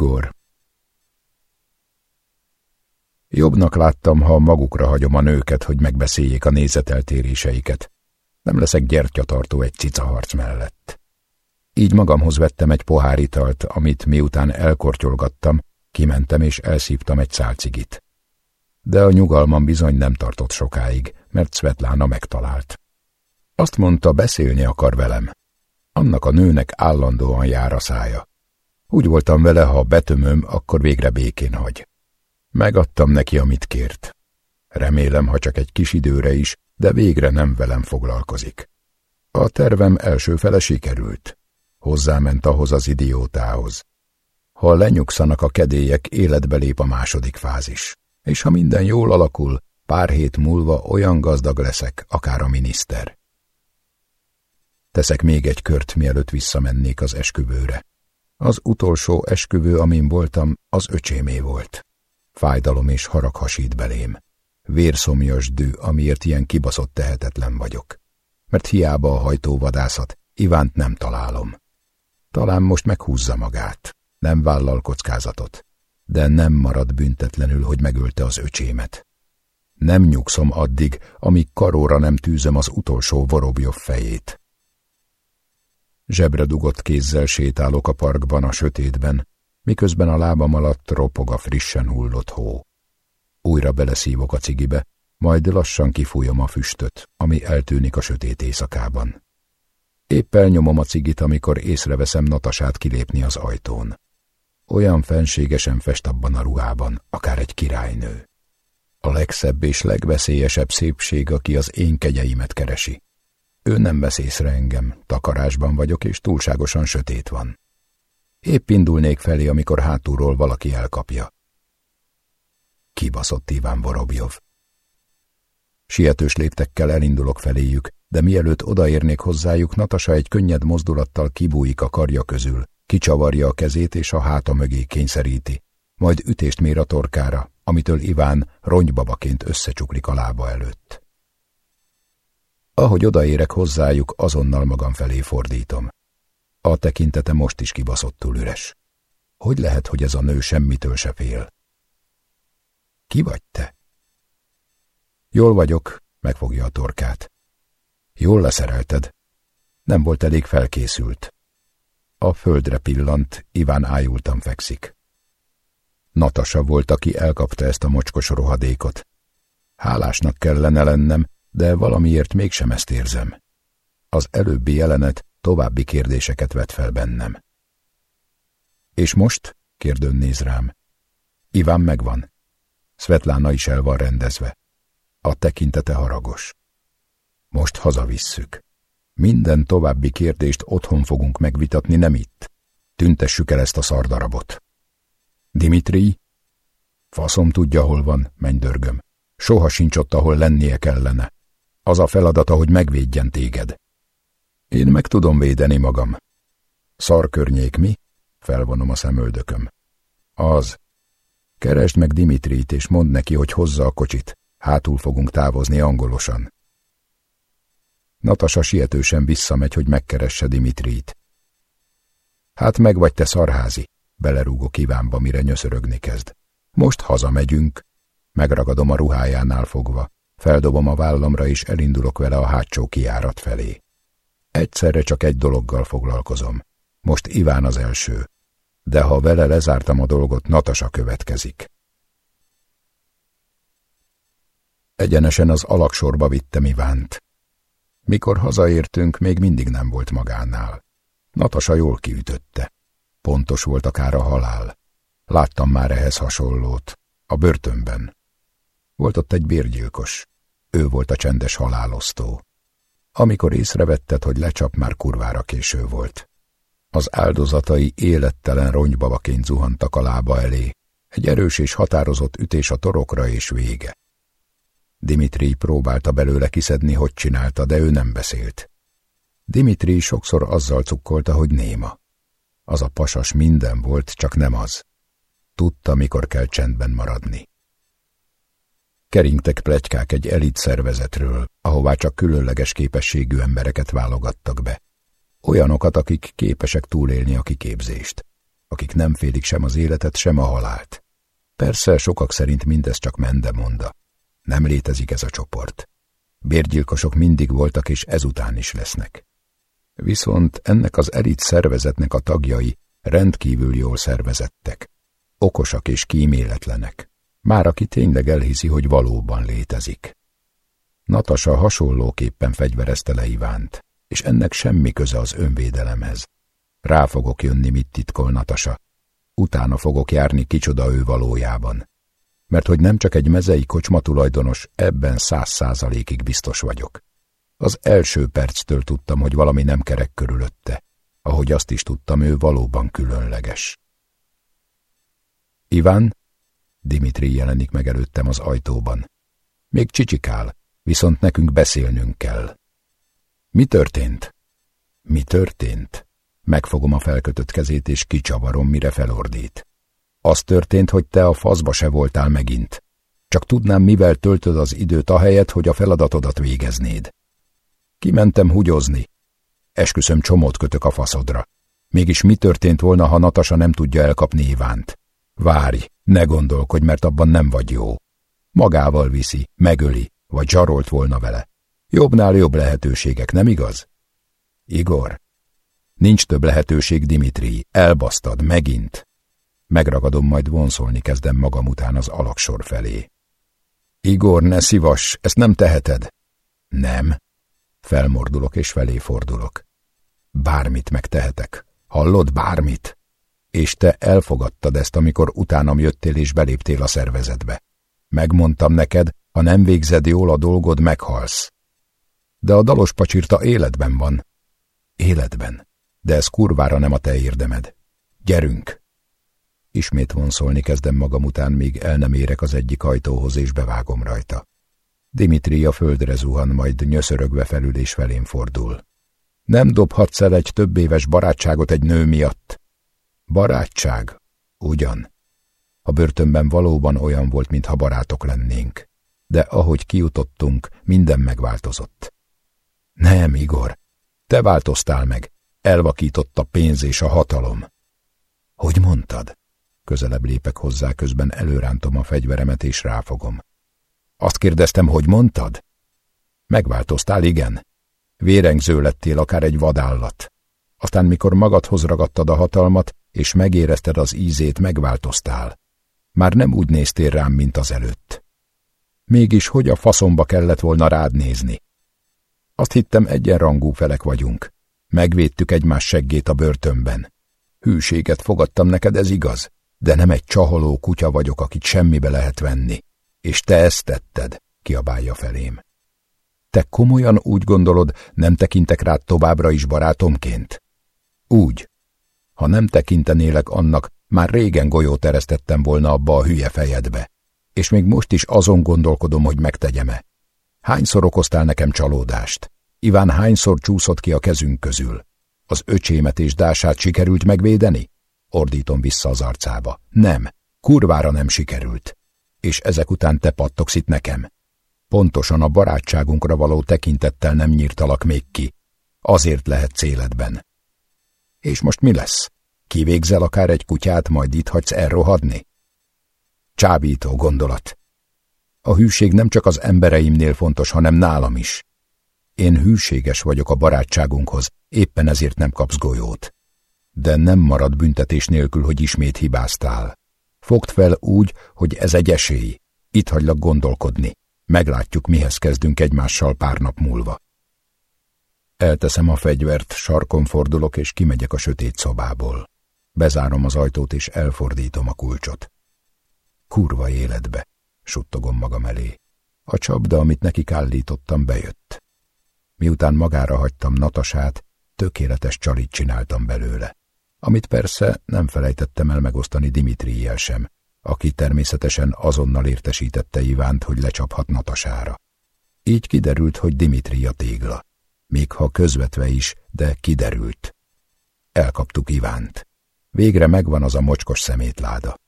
Igor. Jobbnak láttam, ha magukra hagyom a nőket, hogy megbeszéljék a nézeteltéréseiket. Nem leszek gyertyatartó egy cicaharc mellett. Így magamhoz vettem egy pohár italt, amit miután elkortyolgattam, kimentem és elszívtam egy szálcigit. De a nyugalmam bizony nem tartott sokáig, mert Svetlána megtalált. Azt mondta, beszélni akar velem. Annak a nőnek állandóan jár a szája. Úgy voltam vele, ha betömöm, akkor végre békén hagy. Megadtam neki, amit kért. Remélem, ha csak egy kis időre is, de végre nem velem foglalkozik. A tervem első fele sikerült. Hozzáment ahhoz az idiótához. Ha lenyugszanak a kedélyek, életbe lép a második fázis. És ha minden jól alakul, pár hét múlva olyan gazdag leszek, akár a miniszter. Teszek még egy kört, mielőtt visszamennék az esküvőre. Az utolsó esküvő, amin voltam, az öcsémé volt. Fájdalom és harag hasít belém. Vérszomjas dű, amiért ilyen kibaszott tehetetlen vagyok. Mert hiába a hajtóvadászat, Ivánt nem találom. Talán most meghúzza magát, nem vállal kockázatot, de nem marad büntetlenül, hogy megölte az öcsémet. Nem nyugszom addig, amíg karóra nem tűzöm az utolsó Vorobjov fejét. Zsebre dugott kézzel sétálok a parkban a sötétben, miközben a lábam alatt ropog a frissen hullott hó. Újra beleszívok a cigibe, majd lassan kifújom a füstöt, ami eltűnik a sötét éjszakában. Épp elnyomom a cigit, amikor észreveszem Natasát kilépni az ajtón. Olyan fenségesen fest abban a ruhában, akár egy királynő. A legszebb és legveszélyesebb szépség, aki az én kegyeimet keresi. Ő nem vesz észre engem, takarásban vagyok, és túlságosan sötét van. Épp indulnék felé, amikor hátulról valaki elkapja. Kibaszott Iván Vorobjov. Sietős léptekkel elindulok feléjük, de mielőtt odaérnék hozzájuk, Natasa egy könnyed mozdulattal kibújik a karja közül, kicsavarja a kezét és a háta mögé kényszeríti, majd ütést mér a torkára, amitől Iván rongybabaként összecsuklik a lába előtt. Ahogy odaérek hozzájuk, azonnal magam felé fordítom. A tekintete most is kibaszottul üres. Hogy lehet, hogy ez a nő semmitől se fél? Ki vagy te? Jól vagyok, megfogja a torkát. Jól leszerelted. Nem volt elég felkészült. A földre pillant, Iván ájultan fekszik. Natasa volt, aki elkapta ezt a mocskos rohadékot. Hálásnak kellene lennem, de valamiért mégsem ezt érzem. Az előbbi jelenet további kérdéseket vet fel bennem. És most? kérdőn néz rám. Iván megvan. Svetlána is el van rendezve. A tekintete haragos. Most hazavisszük. Minden további kérdést otthon fogunk megvitatni, nem itt. Tüntessük el ezt a szardarabot. Dimitri? Faszom tudja, hol van, mennydörgöm. Soha sincs ott, ahol lennie kellene. Az a feladata, hogy megvédjen téged. Én meg tudom védeni magam. Szarkörnyék mi? Felvonom a szemöldököm. Az. Keresd meg Dimitrit, és mondd neki, hogy hozza a kocsit. Hátul fogunk távozni angolosan. Natasa sietősen visszamegy, hogy megkeresse Dimitrit. Hát meg vagy te szarházi, belerúgok kívánba, mire nyöszörögni kezd. Most hazamegyünk. Megragadom a ruhájánál fogva, feldobom a vállamra, és elindulok vele a hátsó kiárat felé. Egyszerre csak egy dologgal foglalkozom. Most Iván az első, de ha vele lezártam a dolgot, Natasa következik. Egyenesen az alaksorba vittem Ivánt. Mikor hazaértünk, még mindig nem volt magánál. Natasa jól kiütötte. Pontos volt akár a halál. Láttam már ehhez hasonlót. A börtönben. Volt ott egy bérgyilkos. Ő volt a csendes halálosztó. Amikor észrevetted, hogy lecsap, már kurvára késő volt. Az áldozatai élettelen rongybabaként zuhantak a lába elé. Egy erős és határozott ütés a torokra és vége. Dimitri próbálta belőle kiszedni, hogy csinálta, de ő nem beszélt. Dimitri sokszor azzal cukkolta, hogy néma. Az a pasas minden volt, csak nem az. Tudta, mikor kell csendben maradni. Keringtek plegykák egy elit szervezetről, ahová csak különleges képességű embereket válogattak be. Olyanokat, akik képesek túlélni a kiképzést. akik nem félik sem az életet, sem a halált. Persze sokak szerint mindez csak mendemonda. Nem létezik ez a csoport. Bérgyilkosok mindig voltak, és ezután is lesznek. Viszont ennek az elit szervezetnek a tagjai rendkívül jól szervezettek. Okosak és kíméletlenek. Már aki tényleg elhiszi, hogy valóban létezik. Natasa hasonlóképpen fegyverezte le Ivánt, és ennek semmi köze az önvédelemhez. Rá fogok jönni, mit titkol Natasa. Utána fogok járni, kicsoda ő valójában. Mert hogy nem csak egy mezei kocsma tulajdonos, ebben száz százalékig biztos vagyok. Az első perctől tudtam, hogy valami nem kerek körülötte. Ahogy azt is tudtam, ő valóban különleges. Iván? Dimitri jelenik meg előttem az ajtóban. Még csicsikál, viszont nekünk beszélnünk kell. Mi történt? Mi történt? Megfogom a felkötött kezét, és kicsavarom, mire felordít. Az történt, hogy te a faszba se voltál megint. Csak tudnám, mivel töltöd az időt ahelyett, hogy a feladatodat végeznéd. Kimentem hugyozni. Esküszöm, csomót kötök a faszodra. Mégis mi történt volna, ha Natasa nem tudja elkapni Ivánt? Várj, ne gondolkodj, mert abban nem vagy jó. Magával viszi, megöli, vagy zsarolt volna vele. Jobbnál jobb lehetőségek, nem igaz? Igor, nincs több lehetőség, Dimitri, elbasztad, megint. Megragadom, majd vonszolni kezdem magam után az alaksor felé. Igor, ne szivas, ezt nem teheted. Nem. Felmordulok és felé fordulok. Bármit megtehetek. Hallod, bármit? És te elfogadtad ezt, amikor utánam jöttél és beléptél a szervezetbe. Megmondtam neked, ha nem végzed jól a dolgod, meghalsz. De a dalos pacsirta életben van. Életben. De ez kurvára nem a te érdemed. Gyerünk! Ismét vonszolni kezdem magam után, míg el nem érek az egyik ajtóhoz, és bevágom rajta. Dimitri a földre zuhan, majd nyöszörögve felül és felém fordul. Nem dobhatsz el egy több éves barátságot egy nő miatt. Barátság? Ugyan. A börtönben valóban olyan volt, mintha barátok lennénk. De ahogy kijutottunk, minden megváltozott. Nem, Igor, te változtál meg. Elvakított a pénz és a hatalom. Hogy mondtad? Közelebb lépek hozzá, közben előrántom a fegyveremet és ráfogom. Azt kérdeztem, hogy mondtad? Megváltoztál, igen. Vérengző lettél akár egy vadállat. Aztán, mikor magadhoz ragadtad a hatalmat, és megérezted az ízét, megváltoztál. Már nem úgy néztél rám, mint az előtt. Mégis hogy a faszomba kellett volna rád nézni? Azt hittem, egyenrangú felek vagyunk. Megvédtük egymás seggét a börtönben. Hűséget fogadtam neked, ez igaz, de nem egy csaholó kutya vagyok, akit semmibe lehet venni. És te ezt tetted, kiabálja felém. Te komolyan úgy gondolod, nem tekintek rád továbbra is barátomként? Úgy. Ha nem tekintenélek annak, már régen golyót eresztettem volna abba a hülye fejedbe. És még most is azon gondolkodom, hogy megtegyem-e. Hányszor okoztál nekem csalódást? Iván hányszor csúszott ki a kezünk közül? Az öcsémet és dását sikerült megvédeni? Ordítom vissza az arcába. Nem, kurvára nem sikerült. És ezek után te pattogsz itt nekem. Pontosan a barátságunkra való tekintettel nem nyírtalak még ki. Azért lehet céledben. És most mi lesz? Kivégzel akár egy kutyát, majd itt hagysz elrohadni? Csábító gondolat. A hűség nem csak az embereimnél fontos, hanem nálam is. Én hűséges vagyok a barátságunkhoz, éppen ezért nem kapsz golyót. De nem marad büntetés nélkül, hogy ismét hibáztál. Fogd fel úgy, hogy ez egy esély. Itt hagylak gondolkodni. Meglátjuk, mihez kezdünk egymással pár nap múlva. Elteszem a fegyvert, sarkon fordulok, és kimegyek a sötét szobából. Bezárom az ajtót, és elfordítom a kulcsot. Kurva életbe, suttogom magam elé. A csapda, amit nekik állítottam, bejött. Miután magára hagytam Natasát, tökéletes csalit csináltam belőle. Amit persze nem felejtettem el megosztani Dimitriel sem, aki természetesen azonnal értesítette Ivánt, hogy lecsaphat Natasára. Így kiderült, hogy Dimitri a tégla. Még ha közvetve is, de kiderült. Elkaptuk Ivánt. Végre megvan az a mocskos szemétláda.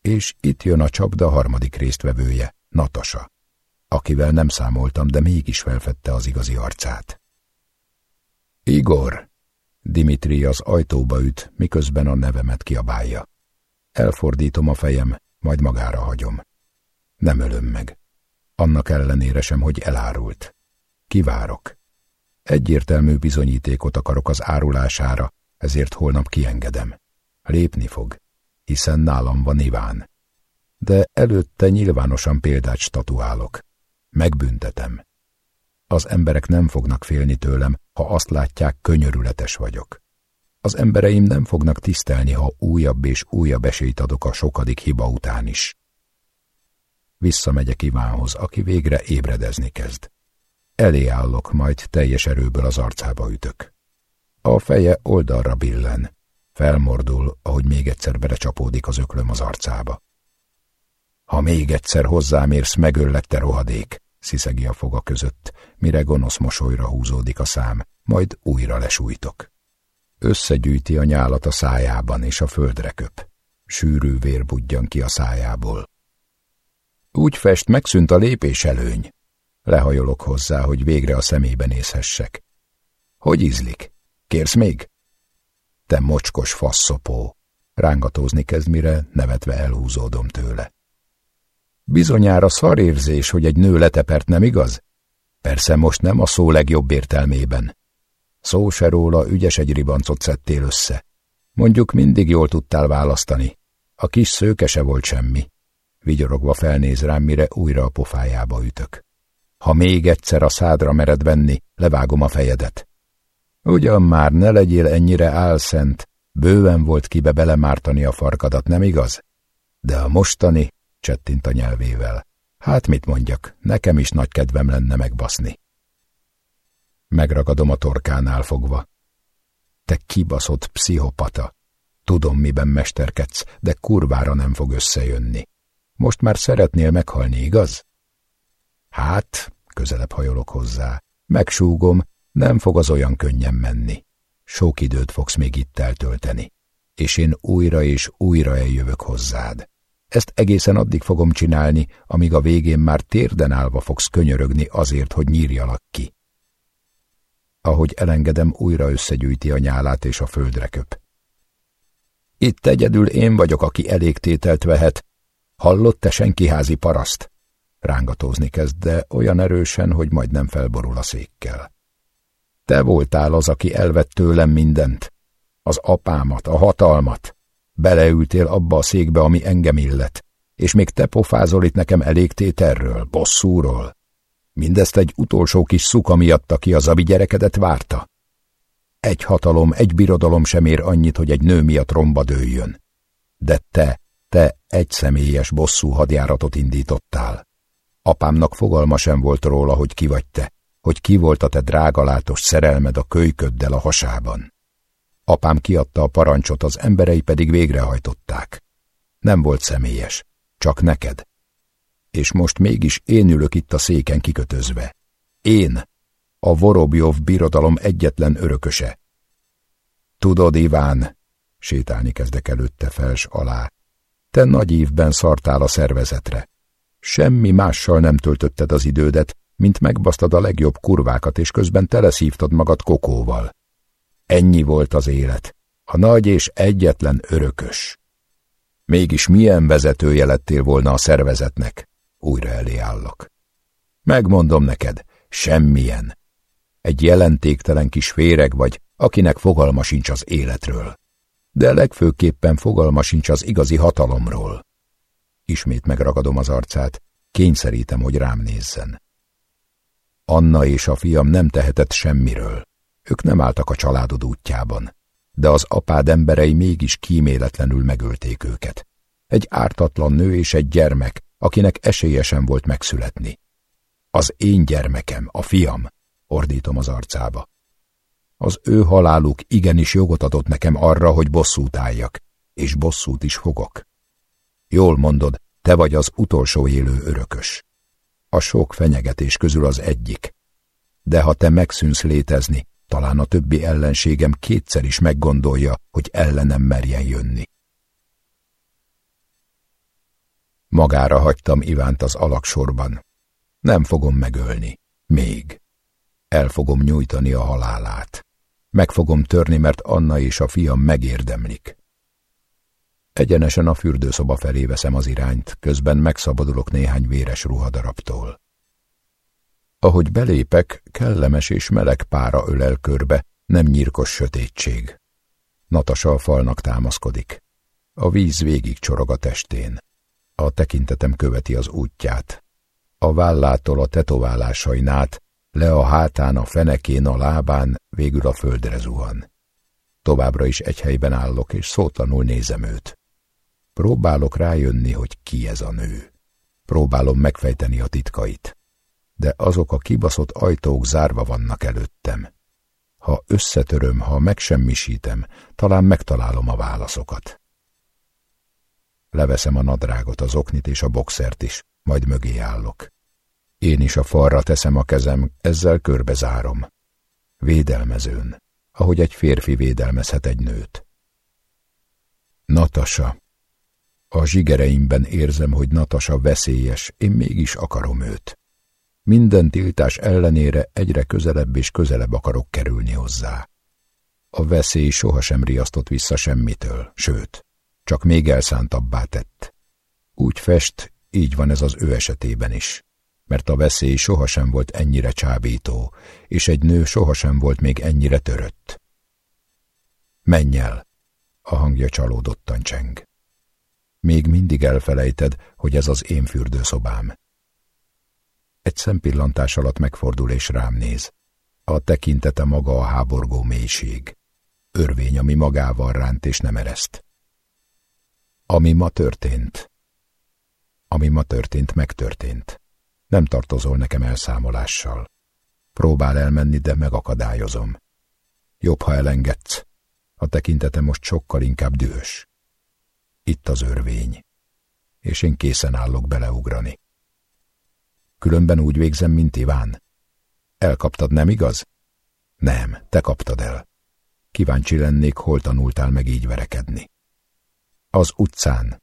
És itt jön a csapda harmadik résztvevője, Natasa, akivel nem számoltam, de mégis felfedte az igazi arcát. Igor, Dimitri az ajtóba üt, miközben a nevemet kiabálja. Elfordítom a fejem, majd magára hagyom. Nem ölöm meg. Annak ellenére sem, hogy elárult. Kivárok. Egyértelmű bizonyítékot akarok az árulására, ezért holnap kiengedem. Lépni fog, hiszen nálam van Iván. De előtte nyilvánosan példát statuálok. Megbüntetem. Az emberek nem fognak félni tőlem, ha azt látják, könyörületes vagyok. Az embereim nem fognak tisztelni, ha újabb és újabb esélyt adok a sokadik hiba után is. Visszamegyek Ivánhoz, aki végre ébredezni kezd. Elé állok, majd teljes erőből az arcába ütök. A feje oldalra billen, felmordul, ahogy még egyszer belecsapódik az öklöm az arcába. Ha még egyszer hozzám érsz, megöllek, te rohadék, sziszegi a foga között, mire gonosz mosolyra húzódik a szám, majd újra lesújtok. Összegyűjti a nyálat a szájában, és a földre köp. Sűrű vér budjan ki a szájából. Úgy fest, megszűnt a lépés előny. Lehajolok hozzá, hogy végre a szemébe nézhessek. Hogy ízlik? Kérsz még? Te mocskos faszopó. Rángatózni kezd, mire nevetve elhúzódom tőle. Bizonyára szarérzés, hogy egy nő letepert, nem igaz? Persze most nem a szó legjobb értelmében. Szó se róla, ügyes egy ribancot szedtél össze. Mondjuk mindig jól tudtál választani. A kis szőke se volt semmi. Vigyorogva felnéz rám, mire újra a pofájába ütök. Ha még egyszer a szádra mered venni, levágom a fejedet. Ugyan már ne legyél ennyire álszent, bőven volt kibe belemártani a farkadat, nem igaz? De a mostani, csettint a nyelvével. Hát mit mondjak, nekem is nagy kedvem lenne megbaszni. Megragadom a torkánál fogva. Te kibaszott pszichopata. Tudom, miben mesterkedsz, de kurvára nem fog összejönni. Most már szeretnél meghalni, igaz? Hát, közelebb hajolok hozzá. Megsúgom, nem fog az olyan könnyen menni. Sok időt fogsz még itt eltölteni. És én újra és újra eljövök hozzád. Ezt egészen addig fogom csinálni, amíg a végén már térden állva fogsz könyörögni azért, hogy nyírjalak ki. Ahogy elengedem, újra összegyűjti a nyálát és a földre köp. Itt egyedül én vagyok, aki elégtételt vehet. Hallott te senkiházi paraszt? Rángatózni kezd, de olyan erősen, hogy majdnem felborul a székkel. Te voltál az, aki elvett tőlem mindent. Az apámat, a hatalmat. Beleültél abba a székbe, ami engem illet, és még te pofázol itt nekem elégtételről, bosszúról. Mindezt egy utolsó kis szuka miatt, aki az abi gyerekedet várta. Egy hatalom, egy birodalom sem ér annyit, hogy egy nő miatt romba dőljön. De te, te egy személyes bosszú hadjáratot indítottál. Apámnak fogalma sem volt róla, hogy ki vagy te, hogy ki volt a te drágalátos szerelmed a kölyköddel a hasában. Apám kiadta a parancsot, az emberei pedig végrehajtották. Nem volt személyes, csak neked. És most mégis én ülök itt a széken kikötözve. Én, a Vorobjov birodalom egyetlen örököse. Tudod, Iván, sétálni kezdek előtte fels alá, te nagy évben szartál a szervezetre. Semmi mással nem töltötted az idődet, mint megbasztad a legjobb kurvákat, és közben teleszívtad magad kokóval. Ennyi volt az élet, a nagy és egyetlen örökös. Mégis milyen vezetője lettél volna a szervezetnek? Újra elé állok. Megmondom neked, semmilyen. Egy jelentéktelen kis féreg vagy, akinek fogalma sincs az életről. De legfőképpen fogalma sincs az igazi hatalomról. Ismét megragadom az arcát, kényszerítem, hogy rám nézzen. Anna és a fiam nem tehetett semmiről. Ők nem álltak a családod útjában, de az apád emberei mégis kíméletlenül megölték őket. Egy ártatlan nő és egy gyermek, akinek esélye sem volt megszületni. Az én gyermekem, a fiam, ordítom az arcába. Az ő haláluk igenis jogot adott nekem arra, hogy bosszút álljak, és bosszút is fogok. Jól mondod, te vagy az utolsó élő örökös. A sok fenyegetés közül az egyik. De ha te megszűnsz létezni, talán a többi ellenségem kétszer is meggondolja, hogy ellenem merjen jönni. Magára hagytam Ivánt az alaksorban. Nem fogom megölni. Még. El fogom nyújtani a halálát. Meg fogom törni, mert Anna és a fiam megérdemlik. Egyenesen a fürdőszoba felé veszem az irányt, közben megszabadulok néhány véres ruhadarabtól. Ahogy belépek, kellemes és meleg pára ölel körbe, nem nyírkos sötétség. Natasa a falnak támaszkodik. A víz végig csorog a testén. A tekintetem követi az útját. A vállától a tetoválásain át, le a hátán, a fenekén, a lábán, végül a földre zuhan. Továbbra is egy helyben állok, és szótlanul nézem őt. Próbálok rájönni, hogy ki ez a nő. Próbálom megfejteni a titkait. De azok a kibaszott ajtók zárva vannak előttem. Ha összetöröm, ha megsemmisítem, talán megtalálom a válaszokat. Leveszem a nadrágot, az oknit és a boxert is, majd mögé állok. Én is a falra teszem a kezem, ezzel körbezárom. Védelmezőn, ahogy egy férfi védelmezhet egy nőt. Natasa. A zsigereimben érzem, hogy Natasa veszélyes, én mégis akarom őt. Minden tiltás ellenére egyre közelebb és közelebb akarok kerülni hozzá. A veszély sohasem riasztott vissza semmitől, sőt, csak még elszántabbá tett. Úgy fest, így van ez az ő esetében is, mert a veszély sohasem volt ennyire csábító, és egy nő sohasem volt még ennyire törött. Menj el! A hangja csalódottan cseng. Még mindig elfelejted, hogy ez az én fürdőszobám. Egy szempillantás alatt megfordul és rám néz. A tekintete maga a háborgó mélység. Örvény, ami magával ránt és nem ereszt. Ami ma történt. Ami ma történt, megtörtént. Nem tartozol nekem elszámolással. Próbál elmenni, de megakadályozom. Jobb, ha elengedsz. A tekintete most sokkal inkább dühös. Itt az örvény. És én készen állok beleugrani. Különben úgy végzem, mint Iván. Elkaptad, nem igaz? Nem, te kaptad el. Kíváncsi lennék, hol tanultál meg így verekedni. Az utcán.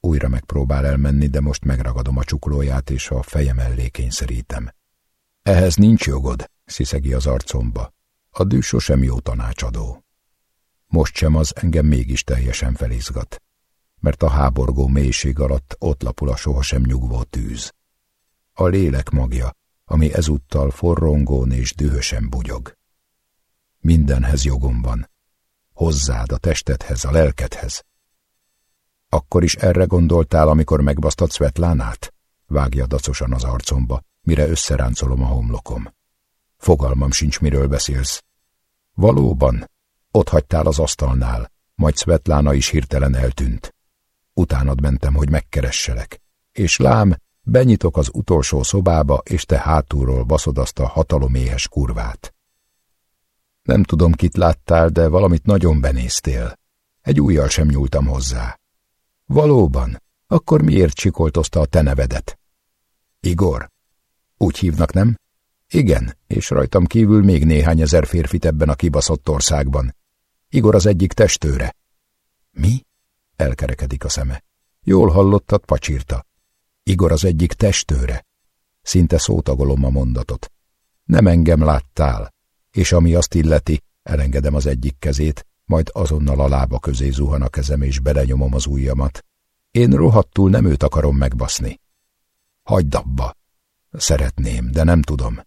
Újra megpróbál elmenni, de most megragadom a csuklóját, és a fejem mellé kényszerítem. Ehhez nincs jogod, sziszegi az arcomba. A dű sosem jó tanácsadó. Most sem az engem mégis teljesen felizgat, mert a háborgó mélység alatt ott lapul a sohasem nyugvó tűz a lélek magja, ami ezúttal forrongón és dühösen bugyog. Mindenhez jogom van. Hozzád, a testedhez, a lelkedhez. Akkor is erre gondoltál, amikor megbasztad Svetlánát? Vágja dacosan az arcomba, mire összeráncolom a homlokom. Fogalmam sincs, miről beszélsz. Valóban, ott hagytál az asztalnál, majd Svetlána is hirtelen eltűnt. Utánad mentem, hogy megkeresselek, és lám, Benyitok az utolsó szobába, és te hátulról baszod azt a hataloméhes kurvát. Nem tudom, kit láttál, de valamit nagyon benéztél. Egy újjal sem nyúltam hozzá. Valóban, akkor miért csikoltozta a te nevedet? Igor. Úgy hívnak, nem? Igen, és rajtam kívül még néhány ezer férfit ebben a kibaszott országban. Igor az egyik testőre. Mi? Elkerekedik a szeme. Jól hallottad, pacsírta. Igor az egyik testőre. Szinte szótagolom a mondatot. Nem engem láttál, és ami azt illeti, elengedem az egyik kezét, majd azonnal a lába közé zuhan a kezem, és belenyomom az ujjamat. Én rohadtul nem őt akarom megbaszni. Hagyd abba! Szeretném, de nem tudom.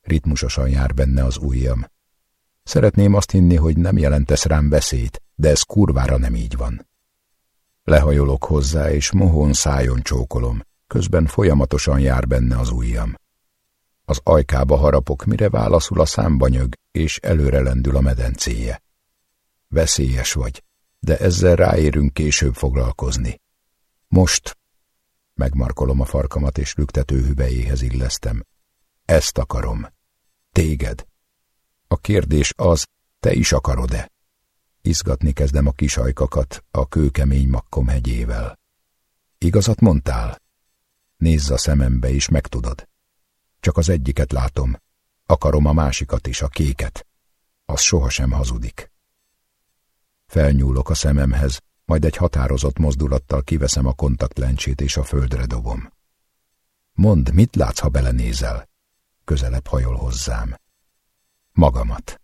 Ritmusosan jár benne az ujjam. Szeretném azt hinni, hogy nem jelentesz rám veszélyt, de ez kurvára nem így van. Lehajolok hozzá, és mohón szájon csókolom közben folyamatosan jár benne az ujjam. Az ajkába harapok, mire válaszul a számbanyög, és előre lendül a medencéje. Veszélyes vagy, de ezzel ráérünk később foglalkozni. Most megmarkolom a farkamat, és lüktető hüvelyéhez illesztem. Ezt akarom. Téged. A kérdés az, te is akarod-e? Izgatni kezdem a kis ajkakat a kőkemény makkom hegyével. Igazat mondtál? Nézz a szemembe, és megtudod. Csak az egyiket látom. Akarom a másikat is, a kéket. Az sohasem hazudik. Felnyúlok a szememhez, majd egy határozott mozdulattal kiveszem a kontaktlencsét és a földre dobom. Mondd, mit látsz, ha belenézel? Közelebb hajol hozzám. Magamat.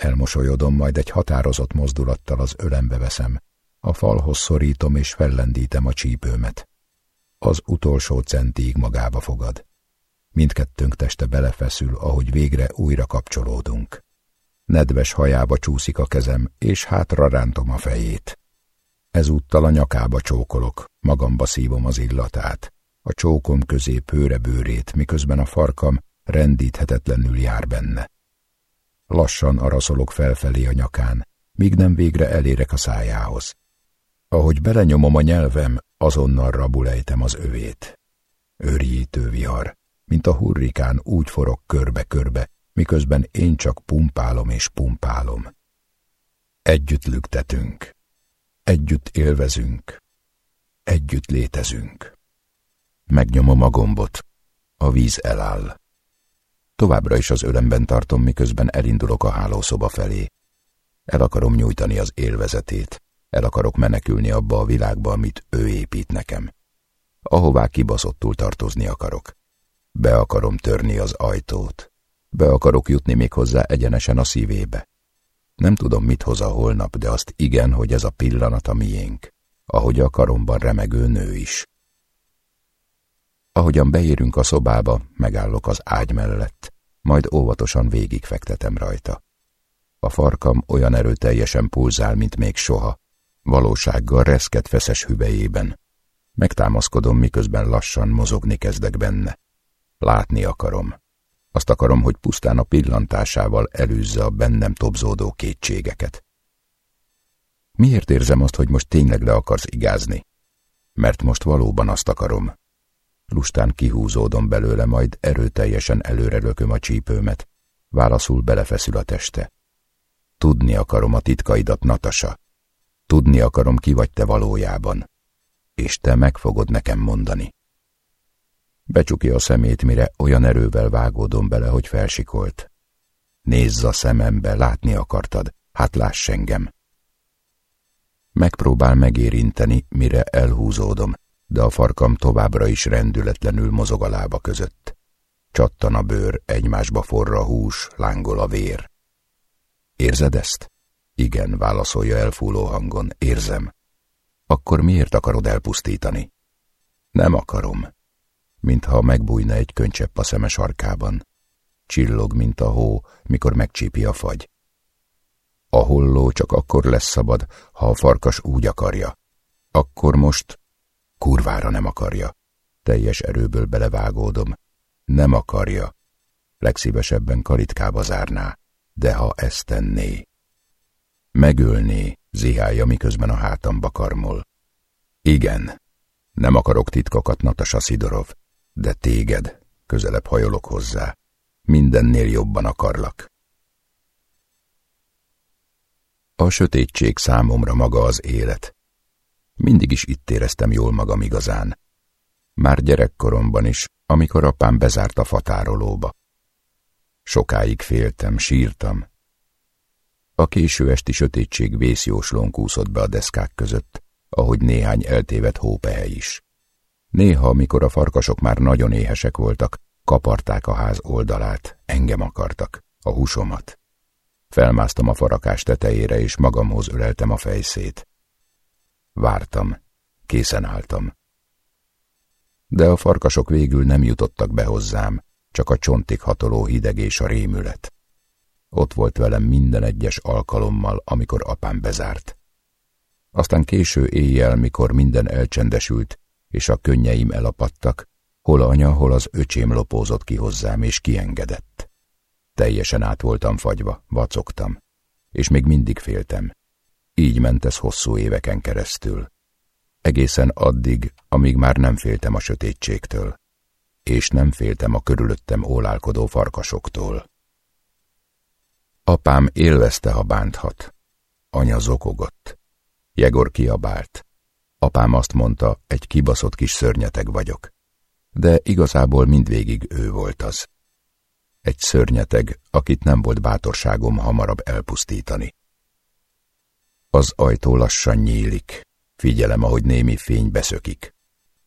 Elmosolyodom, majd egy határozott mozdulattal az ölembe veszem. A falhoz szorítom és fellendítem a csípőmet. Az utolsó centig magába fogad. Mindkettőnk teste belefeszül, ahogy végre újra kapcsolódunk. Nedves hajába csúszik a kezem, és hátra rántom a fejét. Ezúttal a nyakába csókolok, magamba szívom az illatát. A csókom közé pőre bőrét, miközben a farkam rendíthetetlenül jár benne. Lassan araszolok felfelé a nyakán, míg nem végre elérek a szájához. Ahogy belenyomom a nyelvem, azonnal rabulejtem az övét. Őrjítő vihar, mint a hurrikán úgy forog körbe-körbe, miközben én csak pumpálom és pumpálom. Együtt lüktetünk, együtt élvezünk, együtt létezünk. Megnyomom a gombot, a víz eláll. Továbbra is az ölemben tartom, miközben elindulok a hálószoba felé. El akarom nyújtani az élvezetét, el akarok menekülni abba a világba, amit ő épít nekem. Ahová kibaszottul tartozni akarok. Be akarom törni az ajtót. Be akarok jutni még hozzá egyenesen a szívébe. Nem tudom, mit hoz a holnap, de azt igen, hogy ez a pillanat a miénk, ahogy a karomban remegő nő is. Ahogyan beérünk a szobába, megállok az ágy mellett, majd óvatosan végigfektetem rajta. A farkam olyan erőteljesen pulzál, mint még soha, valósággal reszket feszes hüvelyében. Megtámaszkodom, miközben lassan mozogni kezdek benne. Látni akarom. Azt akarom, hogy pusztán a pillantásával elűzze a bennem tobzódó kétségeket. Miért érzem azt, hogy most tényleg le akarsz igázni? Mert most valóban azt akarom. Lustán kihúzódom belőle, majd erőteljesen előre lököm a csípőmet. Válaszul belefeszül a teste. Tudni akarom a titkaidat, Natasa. Tudni akarom, ki vagy te valójában. És te meg fogod nekem mondani. Becsuki a szemét, mire olyan erővel vágódom bele, hogy felsikolt. Nézz a szemembe, látni akartad, hát láss engem. Megpróbál megérinteni, mire elhúzódom, de a farkam továbbra is rendületlenül mozog a lába között. Csattan a bőr, egymásba forra a hús, lángol a vér. Érzed ezt? Igen, válaszolja elfúló hangon, érzem. Akkor miért akarod elpusztítani? Nem akarom. Mintha megbújna egy könycsepp a szeme sarkában. Csillog, mint a hó, mikor megcsípi a fagy. A holló csak akkor lesz szabad, ha a farkas úgy akarja. Akkor most kurvára nem akarja. Teljes erőből belevágódom. Nem akarja. Legszívesebben karitkába zárná, de ha ezt tenné. Megölné, zihálja, miközben a hátamba karmol. Igen, nem akarok titkokat, Natasa Szidorov, de téged, közelebb hajolok hozzá. Mindennél jobban akarlak. A sötétség számomra maga az élet. Mindig is itt éreztem jól magam igazán. Már gyerekkoromban is, amikor apám bezárt a fatárolóba. Sokáig féltem, sírtam, a késő esti sötétség vészjóslón kúszott be a deszkák között, ahogy néhány eltévedt hópehely is. Néha, amikor a farkasok már nagyon éhesek voltak, kaparták a ház oldalát, engem akartak, a húsomat. Felmásztam a farakás tetejére, és magamhoz öleltem a fejszét. Vártam, készen álltam. De a farkasok végül nem jutottak be hozzám, csak a csontig hatoló hideg és a rémület. Ott volt velem minden egyes alkalommal, amikor apám bezárt. Aztán késő éjjel, mikor minden elcsendesült, és a könnyeim elapadtak, hol anya, hol az öcsém lopózott ki hozzám, és kiengedett. Teljesen át voltam fagyva, vacogtam, és még mindig féltem. Így ment ez hosszú éveken keresztül. Egészen addig, amíg már nem féltem a sötétségtől, és nem féltem a körülöttem ólálkodó farkasoktól. Apám élvezte, ha bánthat. Anya zokogott. Jegor kiabált. Apám azt mondta, egy kibaszott kis szörnyeteg vagyok. De igazából mindvégig ő volt az. Egy szörnyeteg, akit nem volt bátorságom hamarabb elpusztítani. Az ajtó lassan nyílik. Figyelem, ahogy némi fény beszökik.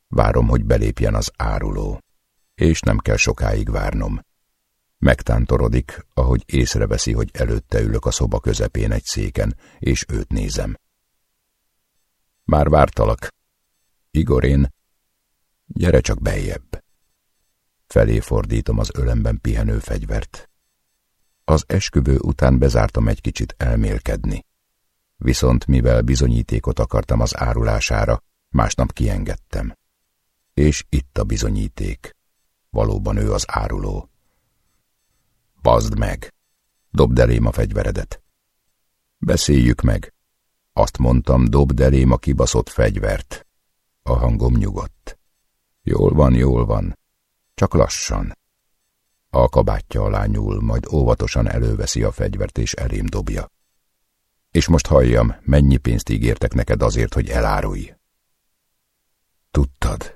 Várom, hogy belépjen az áruló. És nem kell sokáig várnom. Megtántorodik, ahogy észreveszi, hogy előtte ülök a szoba közepén egy széken, és őt nézem. Már vártalak. Igor, én... Gyere csak beljebb. Felé fordítom az ölemben pihenő fegyvert. Az esküvő után bezártam egy kicsit elmélkedni. Viszont mivel bizonyítékot akartam az árulására, másnap kiengedtem. És itt a bizonyíték. Valóban ő az áruló. Bazd meg! Dobd elém a fegyveredet. Beszéljük meg. Azt mondtam, dobd elém a kibaszott fegyvert. A hangom nyugodt. Jól van, jól van. Csak lassan. A kabátja alá nyúl, majd óvatosan előveszi a fegyvert és elém dobja. És most halljam, mennyi pénzt ígértek neked azért, hogy elárulj. Tudtad?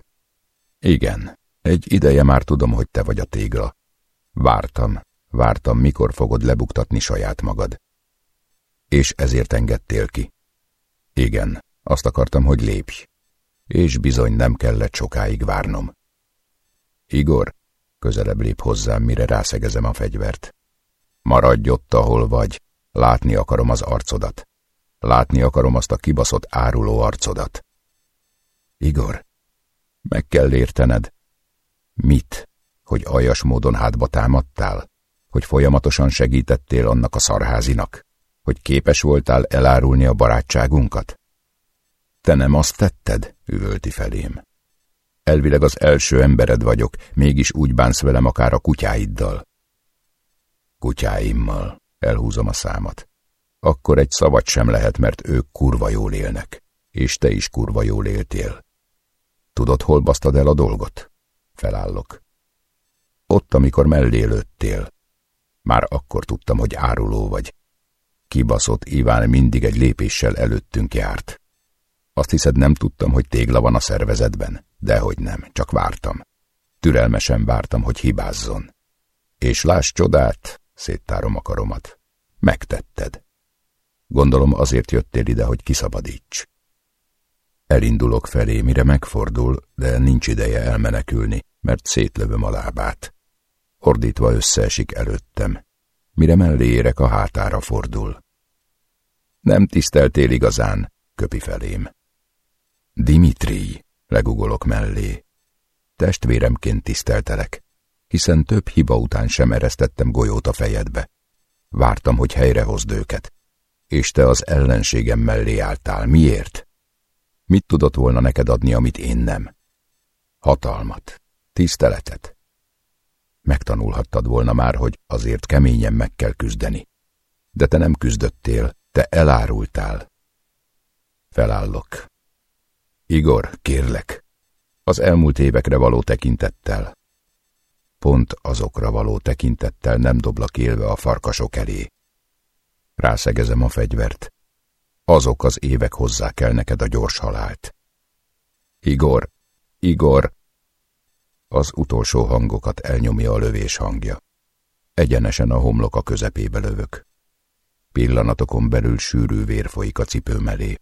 Igen, egy ideje már tudom, hogy te vagy a tégla. Vártam, vártam, mikor fogod lebuktatni saját magad. És ezért engedtél ki. Igen, azt akartam, hogy lépj. És bizony nem kellett sokáig várnom. Igor, közelebb lép hozzám, mire rászegezem a fegyvert. Maradj ott, ahol vagy, látni akarom az arcodat. Látni akarom azt a kibaszott áruló arcodat. Igor, meg kell értened. Mit? Hogy aljas módon hátba támadtál? Hogy folyamatosan segítettél annak a szarházinak? Hogy képes voltál elárulni a barátságunkat? Te nem azt tetted? üvölti felém. Elvileg az első embered vagyok, mégis úgy bánsz velem akár a kutyáiddal. Kutyáimmal, elhúzom a számat. Akkor egy szavat sem lehet, mert ők kurva jól élnek, és te is kurva jól éltél. Tudod, hol basztad el a dolgot? Felállok. Ott, amikor mellé lőttél. Már akkor tudtam, hogy áruló vagy. Kibaszott Iván mindig egy lépéssel előttünk járt. Azt hiszed, nem tudtam, hogy tégla van a szervezetben? Dehogy nem, csak vártam. Türelmesen vártam, hogy hibázzon. És láss csodát, széttárom a karomat. Megtetted. Gondolom azért jöttél ide, hogy kiszabadíts. Elindulok felé, mire megfordul, de nincs ideje elmenekülni, mert szétlövöm a lábát. Ordítva összeesik előttem. Mire mellé érek, a hátára fordul. Nem tiszteltél igazán, köpi felém. Dimitri, legugolok mellé. Testvéremként tiszteltelek, hiszen több hiba után sem eresztettem golyót a fejedbe. Vártam, hogy helyrehozd őket. És te az ellenségem mellé álltál. Miért? Mit tudott volna neked adni, amit én nem? Hatalmat, tiszteletet. Megtanulhattad volna már, hogy azért keményen meg kell küzdeni. De te nem küzdöttél, te elárultál. Felállok. Igor, kérlek, az elmúlt évekre való tekintettel. Pont azokra való tekintettel nem doblak élve a farkasok elé. Rászegezem a fegyvert. Azok az évek hozzá kell neked a gyors halált. Igor, Igor! Az utolsó hangokat elnyomja a lövés hangja. Egyenesen a homlok a közepébe lövök. Pillanatokon belül sűrű vér folyik a cipőm elé.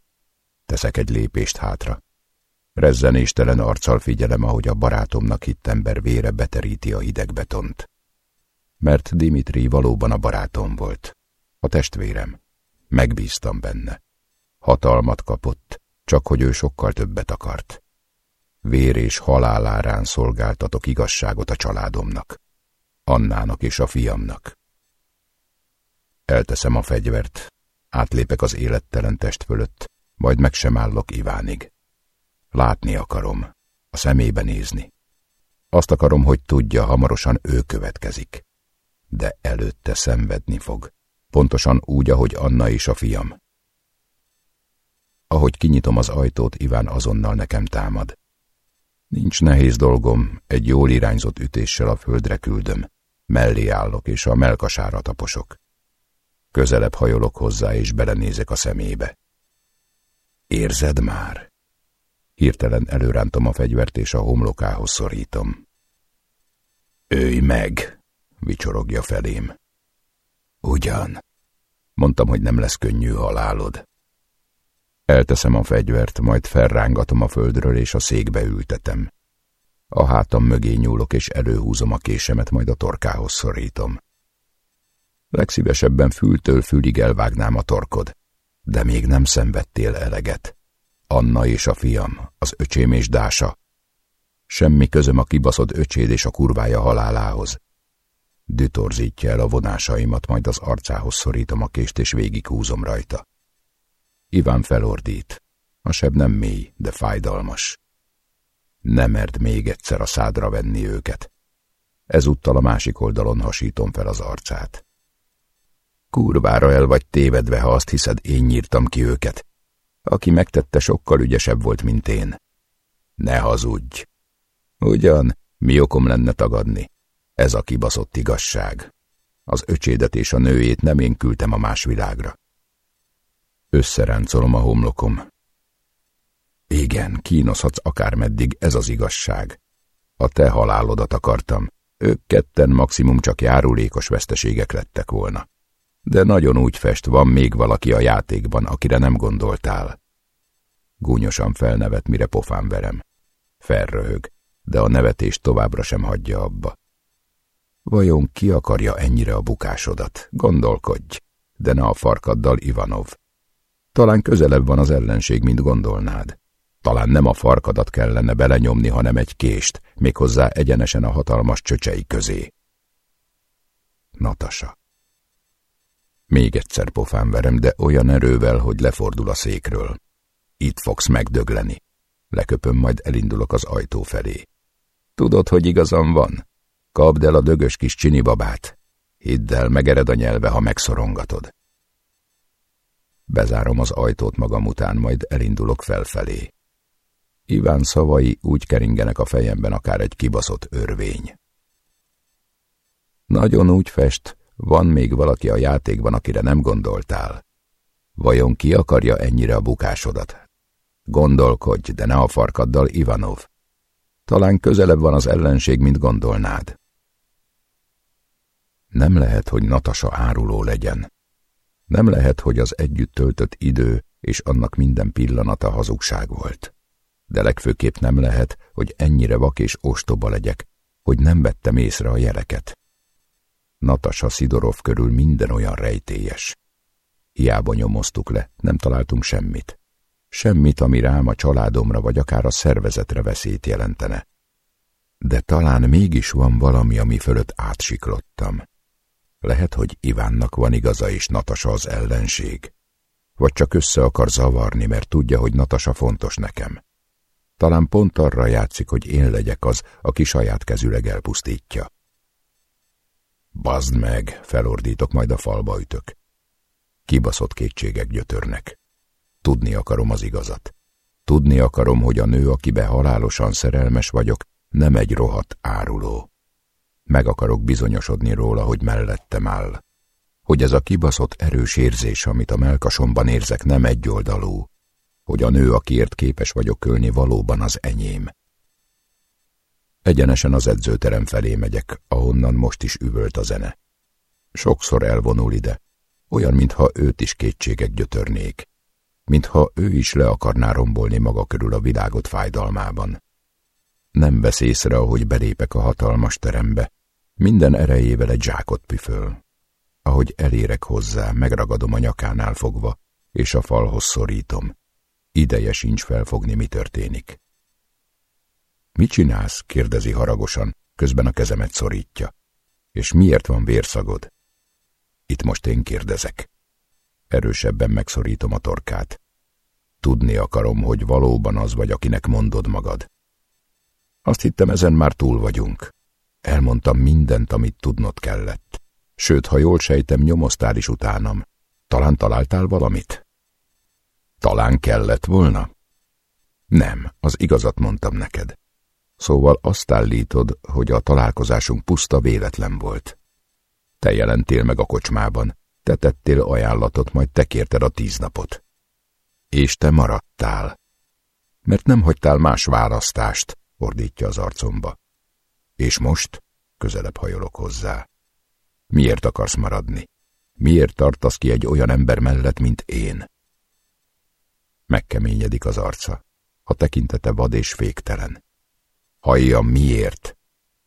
Teszek egy lépést hátra. Rezzenéstelen arccal figyelem, ahogy a barátomnak hitt ember vére beteríti a hideg betont. Mert Dimitri valóban a barátom volt. A testvérem. Megbíztam benne. Hatalmat kapott, csak hogy ő sokkal többet akart. Vér és halálárán szolgáltatok igazságot a családomnak. Annának és a fiamnak. Elteszem a fegyvert, átlépek az élettelen test fölött, majd meg sem állok Ivánig. Látni akarom, a szemébe nézni. Azt akarom, hogy tudja, hamarosan ő következik. De előtte szenvedni fog, pontosan úgy, ahogy Anna is a fiam. Ahogy kinyitom az ajtót, Iván azonnal nekem támad. Nincs nehéz dolgom, egy jól irányzott ütéssel a földre küldöm. Mellé állok, és a melkasára taposok. Közelebb hajolok hozzá, és belenézek a szemébe. Érzed már? Hirtelen előrántom a fegyvert, és a homlokához szorítom. Őj meg! vicsorogja felém. Ugyan. Mondtam, hogy nem lesz könnyű halálod. Elteszem a fegyvert, majd felrángatom a földről, és a székbe ültetem. A hátam mögé nyúlok, és előhúzom a késemet, majd a torkához szorítom. Legszívesebben fültől fülig elvágnám a torkod, de még nem szenvedtél eleget. Anna és a fiam, az öcsém és Dása. Semmi közöm a kibaszott öcséd és a kurvája halálához. Dütorzítja el a vonásaimat, majd az arcához szorítom a kést, és végighúzom rajta. Iván felordít. A seb nem mély, de fájdalmas. Nem merd még egyszer a szádra venni őket. Ezúttal a másik oldalon hasítom fel az arcát. Kurvára el vagy tévedve, ha azt hiszed, én nyírtam ki őket. Aki megtette, sokkal ügyesebb volt, mint én. Ne hazudj! Ugyan, mi okom lenne tagadni? Ez a kibaszott igazság. Az öcsédet és a nőjét nem én küldtem a más világra. Összeráncolom a homlokom. Igen, kínoszhatsz akármeddig, ez az igazság. A te halálodat akartam. Ők ketten maximum csak járulékos veszteségek lettek volna. De nagyon úgy fest, van még valaki a játékban, akire nem gondoltál. Gúnyosan felnevet, mire pofán verem. Felröhög, de a nevetést továbbra sem hagyja abba. Vajon ki akarja ennyire a bukásodat? Gondolkodj, de ne a farkaddal, Ivanov. Talán közelebb van az ellenség, mint gondolnád. Talán nem a farkadat kellene belenyomni, hanem egy kést, méghozzá egyenesen a hatalmas csöcsei közé. Natasa. Még egyszer pofán verem, de olyan erővel, hogy lefordul a székről. Itt fogsz megdögleni. Leköpöm, majd elindulok az ajtó felé. Tudod, hogy igazam van? Kapd el a dögös kis csinibabát. Hidd el, megered a nyelve, ha megszorongatod. Bezárom az ajtót magam után, majd elindulok felfelé. Iván szavai úgy keringenek a fejemben, akár egy kibaszott örvény. Nagyon úgy fest, van még valaki a játékban, akire nem gondoltál. Vajon ki akarja ennyire a bukásodat? Gondolkodj, de ne a farkaddal, Ivanov. Talán közelebb van az ellenség, mint gondolnád. Nem lehet, hogy Natasa áruló legyen. Nem lehet, hogy az együtt töltött idő és annak minden pillanata hazugság volt. De legfőképp nem lehet, hogy ennyire vak és ostoba legyek, hogy nem vettem észre a jeleket. Natasa Szidorov körül minden olyan rejtélyes. Hiába nyomoztuk le, nem találtunk semmit. Semmit, ami rám a családomra vagy akár a szervezetre veszélyt jelentene. De talán mégis van valami, ami fölött átsiklottam. Lehet, hogy Ivánnak van igaza és Natasa az ellenség. Vagy csak össze akar zavarni, mert tudja, hogy Natasa fontos nekem. Talán pont arra játszik, hogy én legyek az, aki saját kezüleg elpusztítja. Bazd meg, felordítok, majd a falba ütök. Kibaszott kétségek gyötörnek. Tudni akarom az igazat. Tudni akarom, hogy a nő, akibe halálosan szerelmes vagyok, nem egy rohadt áruló. Meg akarok bizonyosodni róla, hogy mellettem áll. Hogy ez a kibaszott erős érzés, amit a melkasomban érzek, nem egyoldalú. Hogy a nő, akiért képes vagyok kölni, valóban az enyém. Egyenesen az edzőterem felé megyek, ahonnan most is üvölt a zene. Sokszor elvonul ide, olyan, mintha őt is kétségek gyötörnék, mintha ő is le akarná rombolni maga körül a világot fájdalmában. Nem vesz észre, ahogy belépek a hatalmas terembe, minden erejével egy zsákot püföl. Ahogy elérek hozzá, megragadom a nyakánál fogva, és a falhoz szorítom. Ideje sincs felfogni, mi történik. Mit csinálsz? kérdezi haragosan, közben a kezemet szorítja. És miért van vérszagod? Itt most én kérdezek. Erősebben megszorítom a torkát. Tudni akarom, hogy valóban az vagy, akinek mondod magad. Azt hittem, ezen már túl vagyunk. Elmondtam mindent, amit tudnod kellett. Sőt, ha jól sejtem, nyomoztál is utánam. Talán találtál valamit? Talán kellett volna? Nem, az igazat mondtam neked. Szóval azt állítod, hogy a találkozásunk puszta véletlen volt. Te jelentél meg a kocsmában, te tettél ajánlatot, majd te kérted a tíz napot. És te maradtál. Mert nem hagytál más választást, ordítja az arcomba. És most? Közelebb hajolok hozzá. Miért akarsz maradni? Miért tartasz ki egy olyan ember mellett, mint én? Megkeményedik az arca. A tekintete vad és féktelen. Halljam miért?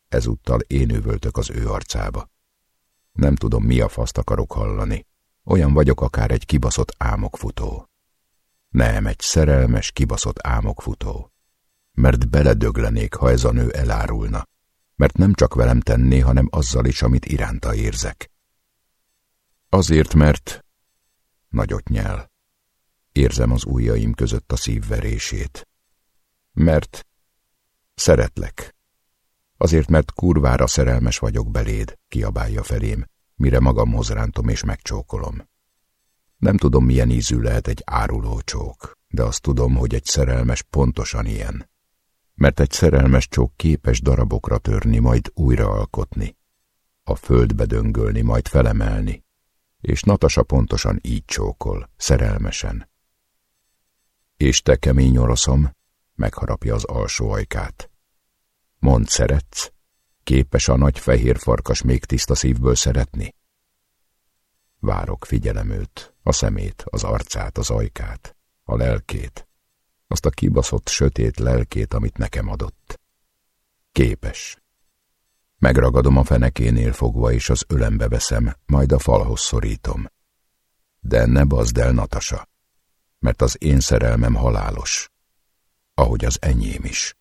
Ezúttal én üvöltök az ő arcába. Nem tudom, mi a faszt akarok hallani. Olyan vagyok akár egy kibaszott álmokfutó. Nem, egy szerelmes, kibaszott álmokfutó. Mert beledöglenék, ha ez a nő elárulna. Mert nem csak velem tenné, hanem azzal is, amit iránta érzek. Azért, mert... Nagyot nyel. Érzem az ujjaim között a szívverését. Mert szeretlek. Azért, mert kurvára szerelmes vagyok beléd, kiabálja felém, mire magamhoz rántom és megcsókolom. Nem tudom, milyen ízű lehet egy áruló csók, de azt tudom, hogy egy szerelmes pontosan ilyen. Mert egy szerelmes csók képes darabokra törni, majd újraalkotni. A földbe döngölni, majd felemelni. És Natasa pontosan így csókol, szerelmesen. És te kemény oroszom, megharapja az alsó ajkát. Mond, szeretsz? Képes a nagy fehér farkas még tiszta szívből szeretni? Várok, figyelem őt, a szemét, az arcát, az ajkát, a lelkét, azt a kibaszott sötét lelkét, amit nekem adott. Képes. Megragadom a fenekénél fogva, és az ölembe veszem, majd a falhoz szorítom. De ne bazd el, Natasa, mert az én szerelmem halálos, ahogy az enyém is.